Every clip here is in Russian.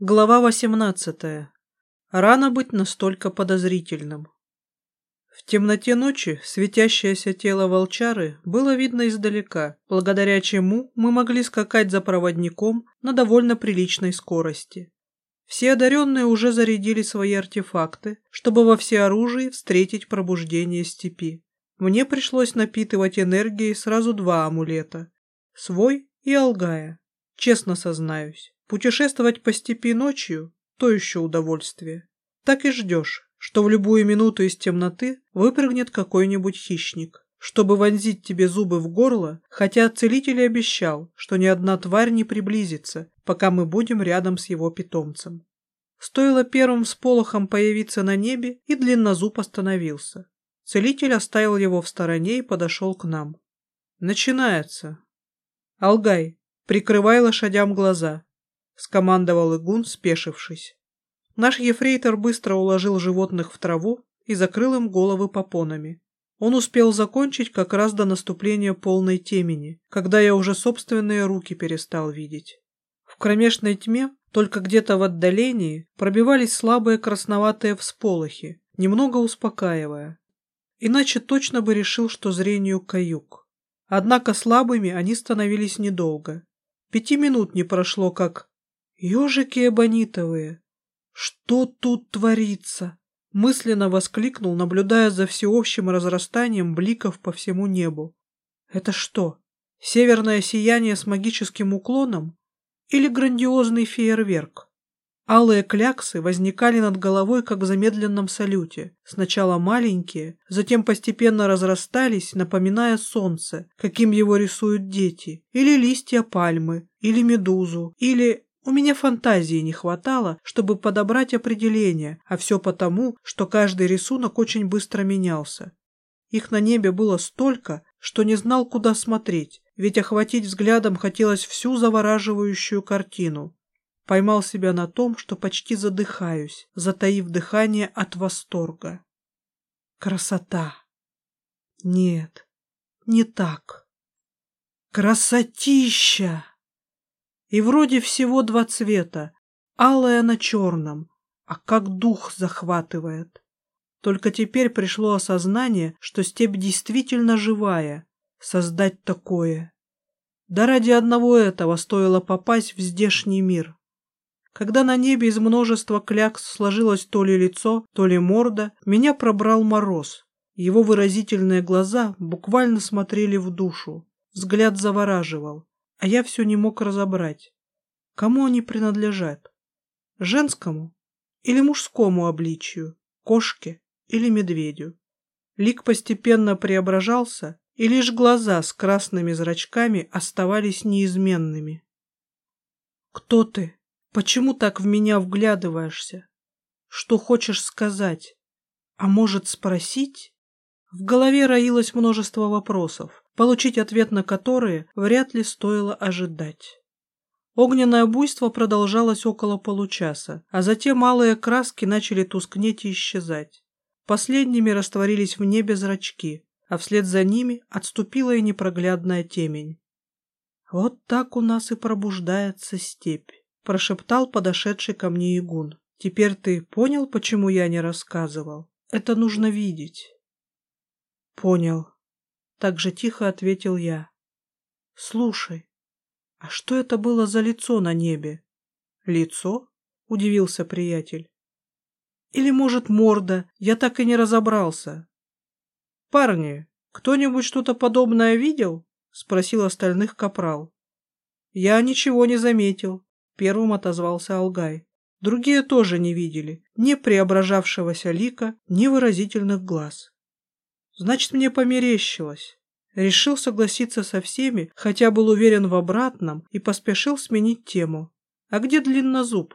Глава 18. Рано быть настолько подозрительным. В темноте ночи светящееся тело волчары было видно издалека, благодаря чему мы могли скакать за проводником на довольно приличной скорости. Все одаренные уже зарядили свои артефакты, чтобы во всеоружии встретить пробуждение степи. Мне пришлось напитывать энергией сразу два амулета – свой и Алгая. Честно сознаюсь. Путешествовать по степи ночью – то еще удовольствие. Так и ждешь, что в любую минуту из темноты выпрыгнет какой-нибудь хищник, чтобы вонзить тебе зубы в горло, хотя целитель обещал, что ни одна тварь не приблизится, пока мы будем рядом с его питомцем. Стоило первым всполохом появиться на небе, и длиннозуб остановился. Целитель оставил его в стороне и подошел к нам. «Начинается!» «Алгай, прикрывай лошадям глаза!» — скомандовал Игун, спешившись. Наш ефрейтор быстро уложил животных в траву и закрыл им головы попонами. Он успел закончить как раз до наступления полной темени, когда я уже собственные руки перестал видеть. В кромешной тьме, только где-то в отдалении, пробивались слабые красноватые всполохи, немного успокаивая. Иначе точно бы решил, что зрению каюк. Однако слабыми они становились недолго. Пяти минут не прошло, как «Ежики эбонитовые! Что тут творится?» Мысленно воскликнул, наблюдая за всеобщим разрастанием бликов по всему небу. «Это что, северное сияние с магическим уклоном? Или грандиозный фейерверк?» Алые кляксы возникали над головой, как в замедленном салюте. Сначала маленькие, затем постепенно разрастались, напоминая солнце, каким его рисуют дети, или листья пальмы, или медузу, или у меня фантазии не хватало, чтобы подобрать определение, а все потому, что каждый рисунок очень быстро менялся. Их на небе было столько, что не знал, куда смотреть, ведь охватить взглядом хотелось всю завораживающую картину. Поймал себя на том, что почти задыхаюсь, затаив дыхание от восторга. Красота! Нет, не так. Красотища! И вроде всего два цвета, алая на черном, а как дух захватывает. Только теперь пришло осознание, что степь действительно живая, создать такое. Да ради одного этого стоило попасть в здешний мир. Когда на небе из множества клякс сложилось то ли лицо, то ли морда, меня пробрал мороз. Его выразительные глаза буквально смотрели в душу. Взгляд завораживал а я все не мог разобрать, кому они принадлежат. Женскому или мужскому обличию, кошке или медведю. Лик постепенно преображался, и лишь глаза с красными зрачками оставались неизменными. «Кто ты? Почему так в меня вглядываешься? Что хочешь сказать? А может, спросить?» В голове роилось множество вопросов, получить ответ на которые вряд ли стоило ожидать. Огненное буйство продолжалось около получаса, а затем малые краски начали тускнеть и исчезать. Последними растворились в небе зрачки, а вслед за ними отступила и непроглядная темень. «Вот так у нас и пробуждается степь», — прошептал подошедший ко мне игун. «Теперь ты понял, почему я не рассказывал? Это нужно видеть». «Понял», так же тихо ответил я. Слушай, а что это было за лицо на небе? Лицо? Удивился приятель. Или, может, морда? Я так и не разобрался. Парни, кто-нибудь что-то подобное видел? Спросил остальных капрал. Я ничего не заметил. Первым отозвался Алгай. Другие тоже не видели ни преображавшегося лика, ни выразительных глаз. Значит, мне померещилось. Решил согласиться со всеми, хотя был уверен в обратном, и поспешил сменить тему. А где длиннозуб?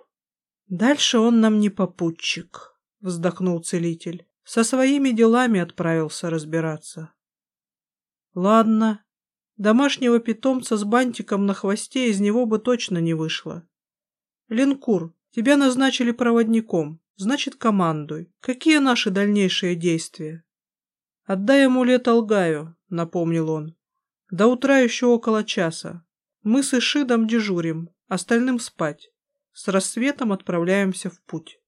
Дальше он нам не попутчик, вздохнул целитель. Со своими делами отправился разбираться. Ладно, домашнего питомца с бантиком на хвосте из него бы точно не вышло. Линкур, тебя назначили проводником, значит, командуй. Какие наши дальнейшие действия? «Отдай амулет Алгаю», — напомнил он. «До утра еще около часа. Мы с Ишидом дежурим, остальным спать. С рассветом отправляемся в путь.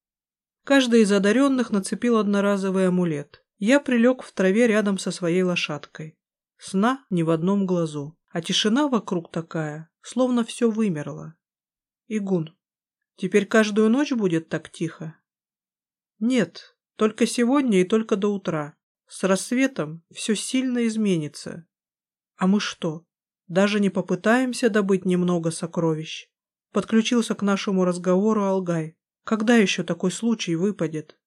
Каждый из одаренных нацепил одноразовый амулет. Я прилег в траве рядом со своей лошадкой. Сна ни в одном глазу, а тишина вокруг такая, словно все вымерло. Игун, теперь каждую ночь будет так тихо? Нет, только сегодня и только до утра. С рассветом все сильно изменится. А мы что, даже не попытаемся добыть немного сокровищ? Подключился к нашему разговору Алгай. Когда еще такой случай выпадет?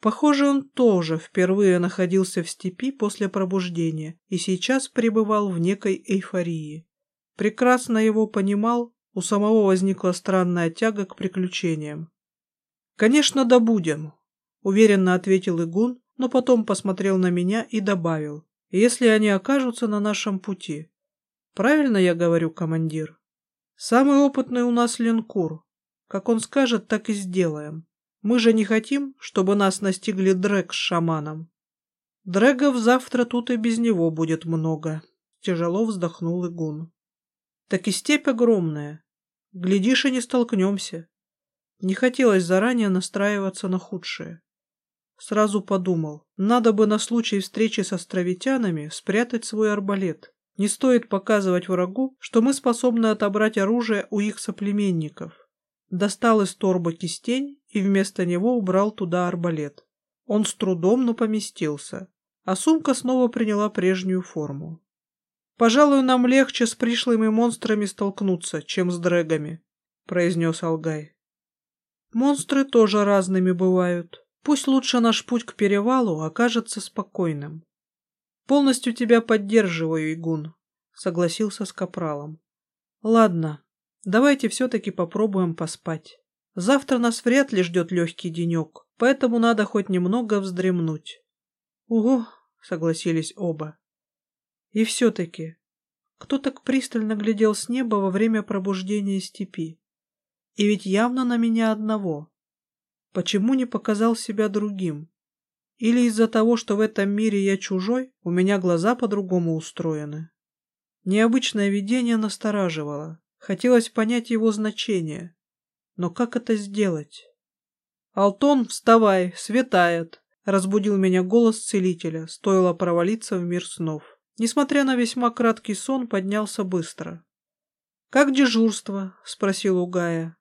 Похоже, он тоже впервые находился в степи после пробуждения и сейчас пребывал в некой эйфории. Прекрасно его понимал, у самого возникла странная тяга к приключениям. «Конечно, добудем», — уверенно ответил Игун, но потом посмотрел на меня и добавил, «если они окажутся на нашем пути». «Правильно я говорю, командир?» «Самый опытный у нас линкур. Как он скажет, так и сделаем. Мы же не хотим, чтобы нас настигли Дрэг с шаманом». «Дрэгов завтра тут и без него будет много», — тяжело вздохнул Игун. «Так и степь огромная. Глядишь, и не столкнемся». Не хотелось заранее настраиваться на худшее. Сразу подумал, надо бы на случай встречи с островитянами спрятать свой арбалет. Не стоит показывать врагу, что мы способны отобрать оружие у их соплеменников. Достал из торба кистень и вместо него убрал туда арбалет. Он с трудом, но поместился, а сумка снова приняла прежнюю форму. «Пожалуй, нам легче с пришлыми монстрами столкнуться, чем с дрэгами», — произнес Алгай. «Монстры тоже разными бывают», Пусть лучше наш путь к перевалу окажется спокойным. Полностью тебя поддерживаю, Игун, согласился с Капралом. Ладно, давайте все-таки попробуем поспать. Завтра нас вряд ли ждет легкий денек, поэтому надо хоть немного вздремнуть. Угу, согласились оба. И все-таки, кто так пристально глядел с неба во время пробуждения степи? И ведь явно на меня одного. Почему не показал себя другим? Или из-за того, что в этом мире я чужой, у меня глаза по-другому устроены? Необычное видение настораживало. Хотелось понять его значение. Но как это сделать? «Алтон, вставай, светает!» — разбудил меня голос целителя, стоило провалиться в мир снов. Несмотря на весьма краткий сон, поднялся быстро. «Как дежурство?» — спросил Угая.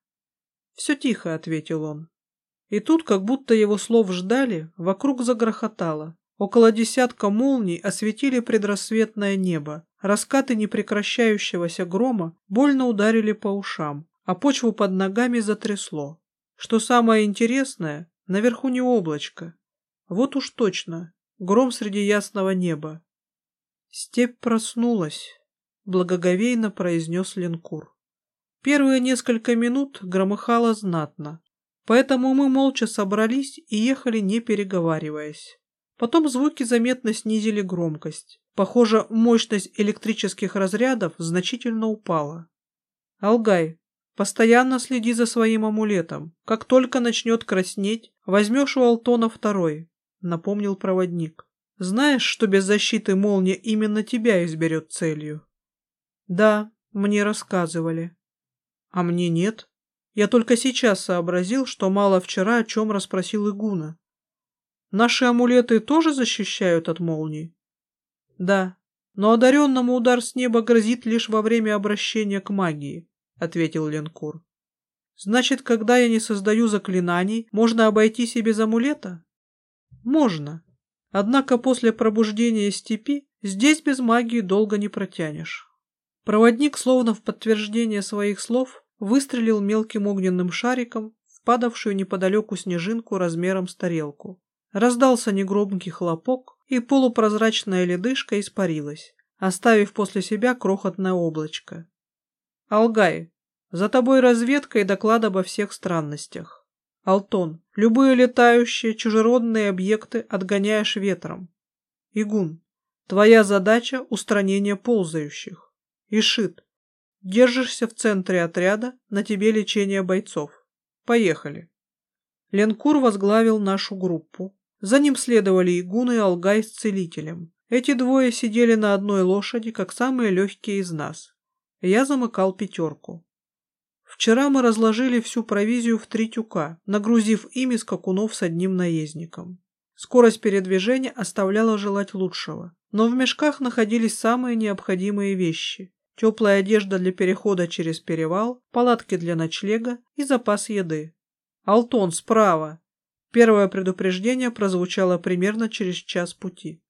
«Все тихо», — ответил он. И тут, как будто его слов ждали, вокруг загрохотало. Около десятка молний осветили предрассветное небо. Раскаты непрекращающегося грома больно ударили по ушам, а почву под ногами затрясло. Что самое интересное, наверху не облачко. Вот уж точно, гром среди ясного неба. Степь проснулась, благоговейно произнес линкур. Первые несколько минут громыхало знатно, Поэтому мы молча собрались и ехали, не переговариваясь. Потом звуки заметно снизили громкость. Похоже, мощность электрических разрядов значительно упала. «Алгай, постоянно следи за своим амулетом. Как только начнет краснеть, возьмешь у Алтона второй», — напомнил проводник. «Знаешь, что без защиты молния именно тебя изберет целью?» «Да, мне рассказывали». «А мне нет», я только сейчас сообразил, что мало вчера о чем расспросил Игуна. Наши амулеты тоже защищают от молний? Да, но одаренному удар с неба грозит лишь во время обращения к магии, ответил Ленкур. Значит, когда я не создаю заклинаний, можно обойтись и без амулета? Можно. Однако после пробуждения степи здесь без магии долго не протянешь. Проводник, словно в подтверждение своих слов, выстрелил мелким огненным шариком в падавшую неподалеку снежинку размером с тарелку. Раздался негромкий хлопок, и полупрозрачная ледышка испарилась, оставив после себя крохотное облачко. «Алгай, за тобой разведка и доклад обо всех странностях. Алтон, любые летающие чужеродные объекты отгоняешь ветром. Игун, твоя задача — устранение ползающих. Ишит, Держишься в центре отряда, на тебе лечение бойцов. Поехали. Ленкур возглавил нашу группу. За ним следовали Игун и Алгай с целителем. Эти двое сидели на одной лошади, как самые легкие из нас. Я замыкал пятерку. Вчера мы разложили всю провизию в три тюка, нагрузив ими скакунов с одним наездником. Скорость передвижения оставляла желать лучшего, но в мешках находились самые необходимые вещи. Теплая одежда для перехода через перевал, палатки для ночлега и запас еды. «Алтон, справа!» Первое предупреждение прозвучало примерно через час пути.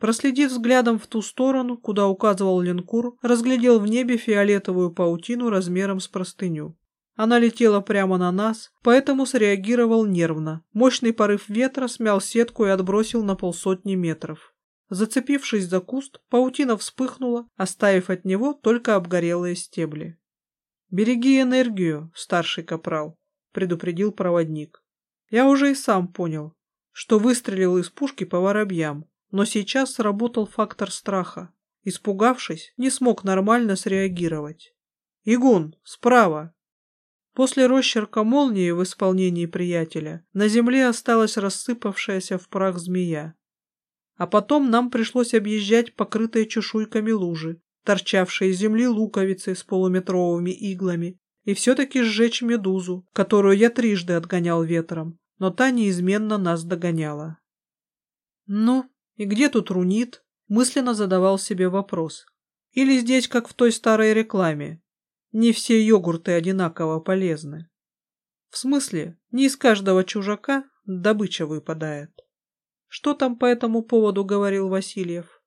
Проследив взглядом в ту сторону, куда указывал линкур, разглядел в небе фиолетовую паутину размером с простыню. Она летела прямо на нас, поэтому среагировал нервно. Мощный порыв ветра смял сетку и отбросил на полсотни метров. Зацепившись за куст, паутина вспыхнула, оставив от него только обгорелые стебли. «Береги энергию, старший капрал», — предупредил проводник. Я уже и сам понял, что выстрелил из пушки по воробьям, но сейчас сработал фактор страха. Испугавшись, не смог нормально среагировать. «Игун, справа!» После росчерка молнии в исполнении приятеля на земле осталась рассыпавшаяся в прах змея. А потом нам пришлось объезжать покрытые чешуйками лужи, торчавшие из земли луковицы с полуметровыми иглами, и все-таки сжечь медузу, которую я трижды отгонял ветром, но та неизменно нас догоняла. «Ну, и где тут рунит? Мысленно задавал себе вопрос. Или здесь, как в той старой рекламе, не все йогурты одинаково полезны. В смысле, не из каждого чужака добыча выпадает. Что там по этому поводу говорил Васильев?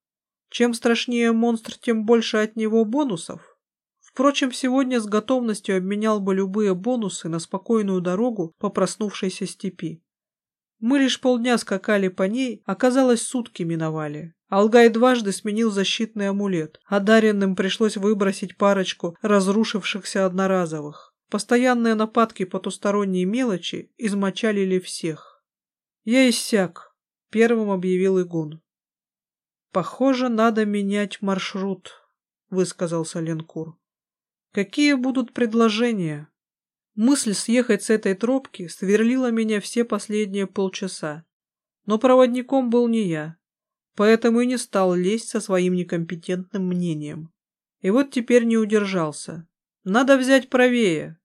Чем страшнее монстр, тем больше от него бонусов? Впрочем, сегодня с готовностью обменял бы любые бонусы на спокойную дорогу по проснувшейся степи. Мы лишь полдня скакали по ней, оказалось, сутки миновали. Алгай дважды сменил защитный амулет. Одаренным пришлось выбросить парочку разрушившихся одноразовых. Постоянные нападки потусторонней мелочи измочалили всех. «Я иссяк», — первым объявил Игун. «Похоже, надо менять маршрут», — высказался Ленкур. «Какие будут предложения?» Мысль съехать с этой тропки сверлила меня все последние полчаса. Но проводником был не я, поэтому и не стал лезть со своим некомпетентным мнением. И вот теперь не удержался. Надо взять правее.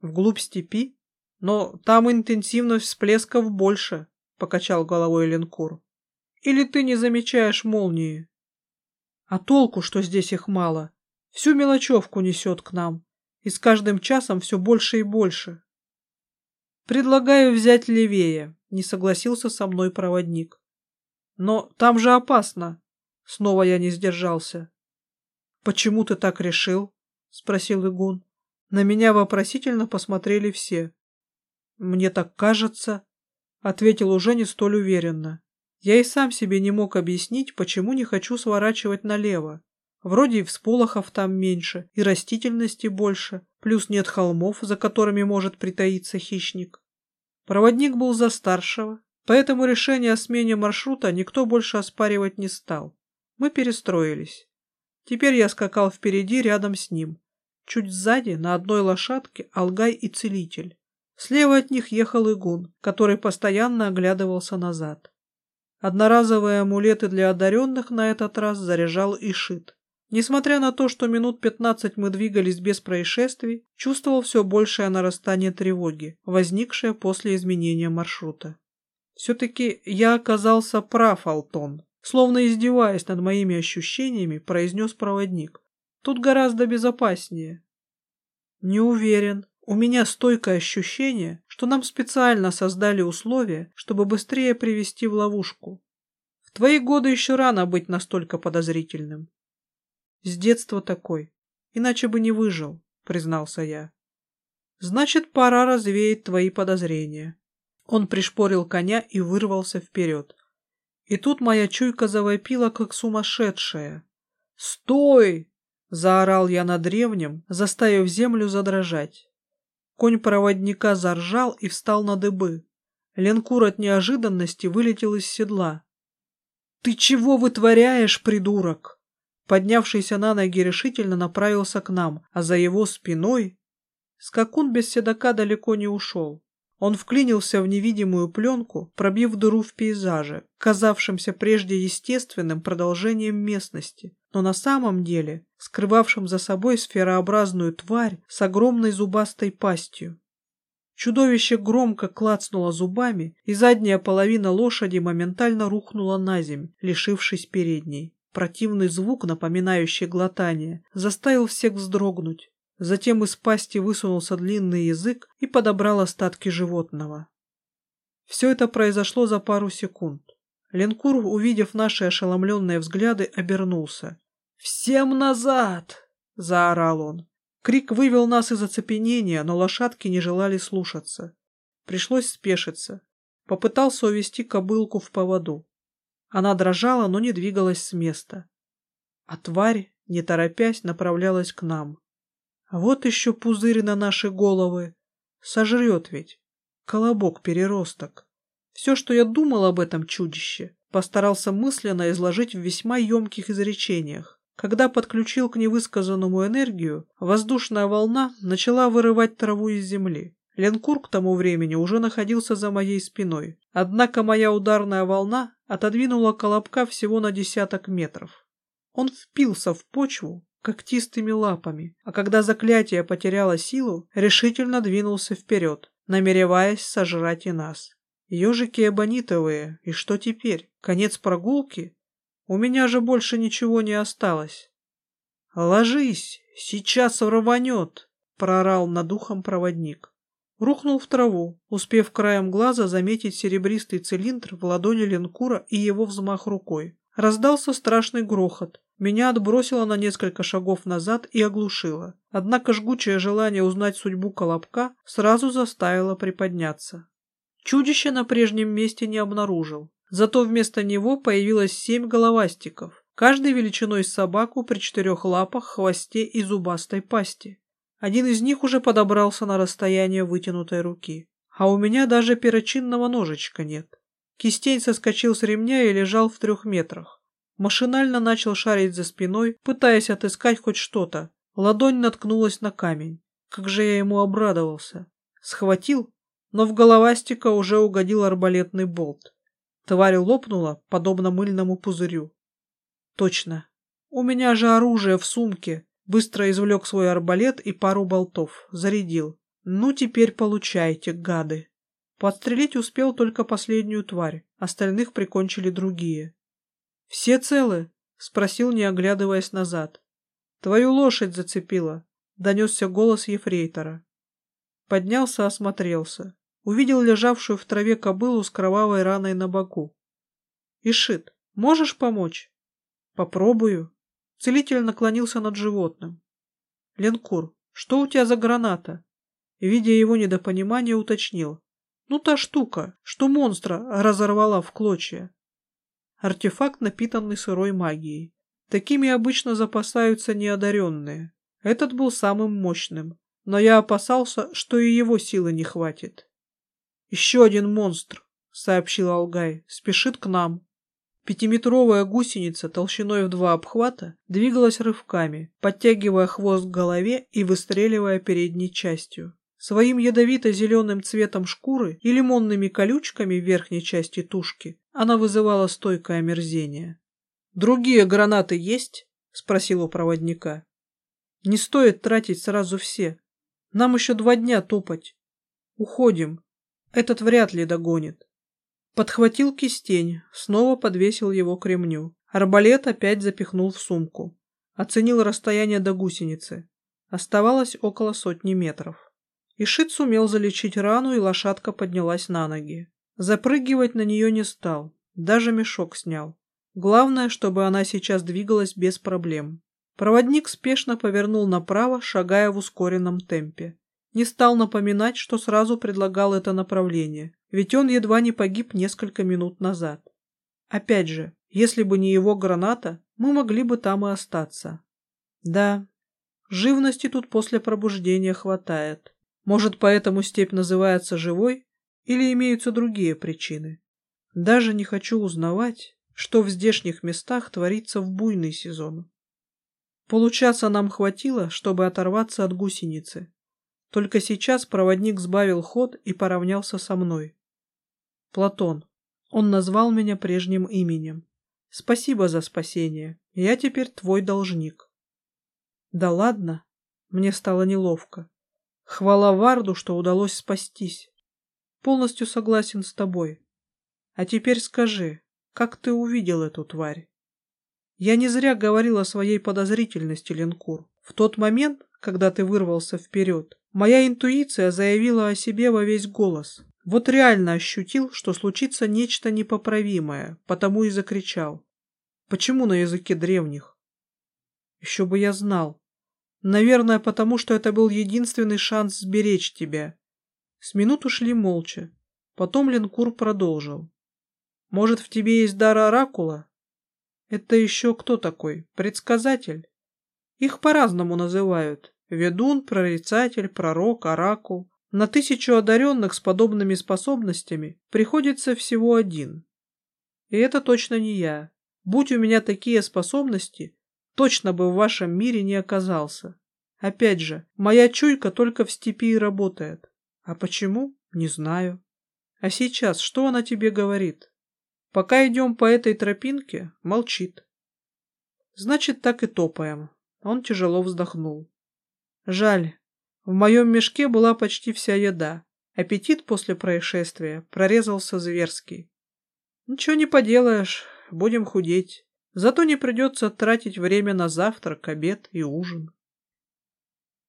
Вглубь степи? Но там интенсивность всплесков больше, покачал головой Ленкур. Или ты не замечаешь молнии? А толку, что здесь их мало? Всю мелочевку несет к нам и с каждым часом все больше и больше. «Предлагаю взять левее», — не согласился со мной проводник. «Но там же опасно», — снова я не сдержался. «Почему ты так решил?» — спросил Игун. На меня вопросительно посмотрели все. «Мне так кажется», — ответил уже не столь уверенно. Я и сам себе не мог объяснить, почему не хочу сворачивать налево. Вроде и всполохов там меньше, и растительности больше, плюс нет холмов, за которыми может притаиться хищник. Проводник был за старшего, поэтому решение о смене маршрута никто больше оспаривать не стал. Мы перестроились. Теперь я скакал впереди рядом с ним. Чуть сзади, на одной лошадке, Алгай и Целитель. Слева от них ехал Игун, который постоянно оглядывался назад. Одноразовые амулеты для одаренных на этот раз заряжал Ишит. Несмотря на то, что минут пятнадцать мы двигались без происшествий, чувствовал все большее нарастание тревоги, возникшее после изменения маршрута. Все-таки я оказался прав, Алтон. Словно издеваясь над моими ощущениями, произнес проводник. Тут гораздо безопаснее. Не уверен. У меня стойкое ощущение, что нам специально создали условия, чтобы быстрее привести в ловушку. В твои годы еще рано быть настолько подозрительным. С детства такой. Иначе бы не выжил, признался я. Значит, пора развеять твои подозрения. Он пришпорил коня и вырвался вперед. И тут моя чуйка завопила, как сумасшедшая. «Стой!» — заорал я на древнем, заставив землю задрожать. Конь проводника заржал и встал на дыбы. Ленкур от неожиданности вылетел из седла. «Ты чего вытворяешь, придурок?» Поднявшийся на ноги решительно направился к нам, а за его спиной... Скакун без седока далеко не ушел. Он вклинился в невидимую пленку, пробив дыру в пейзаже, казавшемся прежде естественным продолжением местности, но на самом деле скрывавшим за собой сферообразную тварь с огромной зубастой пастью. Чудовище громко клацнуло зубами, и задняя половина лошади моментально рухнула на земь, лишившись передней. Противный звук, напоминающий глотание, заставил всех вздрогнуть. Затем из пасти высунулся длинный язык и подобрал остатки животного. Все это произошло за пару секунд. Ленкур, увидев наши ошеломленные взгляды, обернулся. «Всем назад!» — заорал он. Крик вывел нас из оцепенения, но лошадки не желали слушаться. Пришлось спешиться. Попытался увести кобылку в поводу. Она дрожала, но не двигалась с места. А тварь, не торопясь, направлялась к нам. Вот еще пузырь на наши головы. Сожрет ведь. Колобок-переросток. Все, что я думал об этом чудище, постарался мысленно изложить в весьма емких изречениях. Когда подключил к невысказанному энергию, воздушная волна начала вырывать траву из земли. Ленкур к тому времени уже находился за моей спиной. Однако моя ударная волна отодвинула колобка всего на десяток метров. Он впился в почву когтистыми лапами, а когда заклятие потеряло силу, решительно двинулся вперед, намереваясь сожрать и нас. Ежики эбонитовые, и что теперь? Конец прогулки? У меня же больше ничего не осталось. «Ложись, сейчас рванет!» — прорал над ухом проводник. Рухнул в траву, успев краем глаза заметить серебристый цилиндр в ладони линкура и его взмах рукой. Раздался страшный грохот. Меня отбросило на несколько шагов назад и оглушило. Однако жгучее желание узнать судьбу Колобка сразу заставило приподняться. Чудище на прежнем месте не обнаружил. Зато вместо него появилось семь головастиков, каждый величиной собаку при четырех лапах, хвосте и зубастой пасти. Один из них уже подобрался на расстояние вытянутой руки. А у меня даже перочинного ножичка нет. Кистень соскочил с ремня и лежал в трех метрах. Машинально начал шарить за спиной, пытаясь отыскать хоть что-то. Ладонь наткнулась на камень. Как же я ему обрадовался. Схватил, но в головастика уже угодил арбалетный болт. Тварь лопнула, подобно мыльному пузырю. Точно. У меня же оружие в сумке. Быстро извлек свой арбалет и пару болтов. Зарядил. Ну, теперь получайте, гады. Подстрелить успел только последнюю тварь. Остальных прикончили другие. «Все целы?» — спросил, не оглядываясь назад. «Твою лошадь зацепила», — донесся голос ефрейтора. Поднялся, осмотрелся увидел лежавшую в траве кобылу с кровавой раной на боку. «Ишит, можешь помочь?» «Попробую». Целитель наклонился над животным. «Ленкур, что у тебя за граната?» видя его недопонимание, уточнил. «Ну, та штука, что монстра разорвала в клочья». Артефакт, напитанный сырой магией. Такими обычно запасаются неодаренные. Этот был самым мощным, но я опасался, что и его силы не хватит. «Еще один монстр», — сообщил Алгай, — «спешит к нам». Пятиметровая гусеница толщиной в два обхвата двигалась рывками, подтягивая хвост к голове и выстреливая передней частью. Своим ядовито-зеленым цветом шкуры и лимонными колючками в верхней части тушки она вызывала стойкое омерзение. «Другие гранаты есть?» — спросил у проводника. «Не стоит тратить сразу все. Нам еще два дня топать. Уходим. Этот вряд ли догонит. Подхватил кистень, снова подвесил его к ремню. Арбалет опять запихнул в сумку. Оценил расстояние до гусеницы. Оставалось около сотни метров. Ишит сумел залечить рану, и лошадка поднялась на ноги. Запрыгивать на нее не стал, даже мешок снял. Главное, чтобы она сейчас двигалась без проблем. Проводник спешно повернул направо, шагая в ускоренном темпе. Не стал напоминать, что сразу предлагал это направление, ведь он едва не погиб несколько минут назад. Опять же, если бы не его граната, мы могли бы там и остаться. Да, живности тут после пробуждения хватает. Может, поэтому степь называется живой, или имеются другие причины. Даже не хочу узнавать, что в здешних местах творится в буйный сезон. Получаса нам хватило, чтобы оторваться от гусеницы. Только сейчас проводник сбавил ход и поравнялся со мной. Платон. Он назвал меня прежним именем. Спасибо за спасение. Я теперь твой должник. Да ладно, мне стало неловко. Хвала Варду, что удалось спастись. Полностью согласен с тобой. А теперь скажи, как ты увидел эту тварь? Я не зря говорил о своей подозрительности, Ленкур. В тот момент, когда ты вырвался вперед, моя интуиция заявила о себе во весь голос. Вот реально ощутил, что случится нечто непоправимое, потому и закричал. Почему на языке древних? Еще бы я знал. Наверное, потому что это был единственный шанс сберечь тебя. С минуту шли молча. Потом Ленкур продолжил. Может, в тебе есть дар оракула? Это еще кто такой? Предсказатель? Их по-разному называют. Ведун, прорицатель, пророк, оракул. На тысячу одаренных с подобными способностями приходится всего один. И это точно не я. Будь у меня такие способности, точно бы в вашем мире не оказался. Опять же, моя чуйка только в степи и работает. А почему? Не знаю. А сейчас что она тебе говорит? Пока идем по этой тропинке, молчит. Значит, так и топаем. Он тяжело вздохнул. Жаль. В моем мешке была почти вся еда. Аппетит после происшествия прорезался зверский. Ничего не поделаешь, будем худеть. Зато не придется тратить время на завтрак, обед и ужин.